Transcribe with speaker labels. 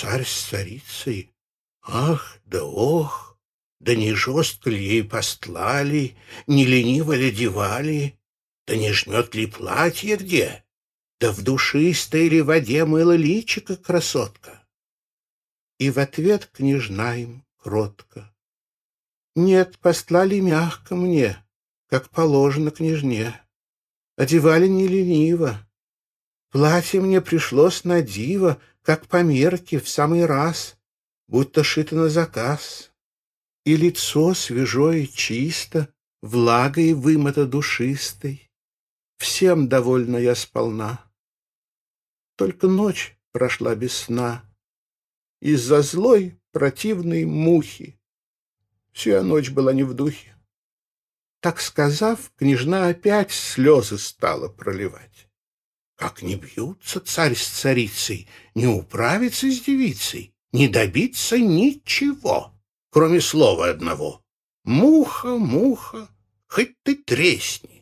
Speaker 1: Царь с царицей, ах да ох, да не жестко ли ей постлали, не лениво ли девали, да не жмет ли платье где, да в душистой ли воде мыла личика красотка. И в ответ княжна им кротко. Нет, постлали мягко мне, как положено княжне. Одевали не лениво. Платье мне пришлось на диво, как по мерке в самый раз, будто шито на заказ. И лицо свежое чисто, влагой вымыто душистой. Всем довольна я сполна. Только ночь прошла без сна. Из-за злой противной мухи. Вся ночь была не в духе. Так сказав, княжна опять слезы стала проливать. Как не бьются царь с царицей, не управиться с девицей, не добиться ничего, кроме слова одного. Муха, муха, хоть ты тресни.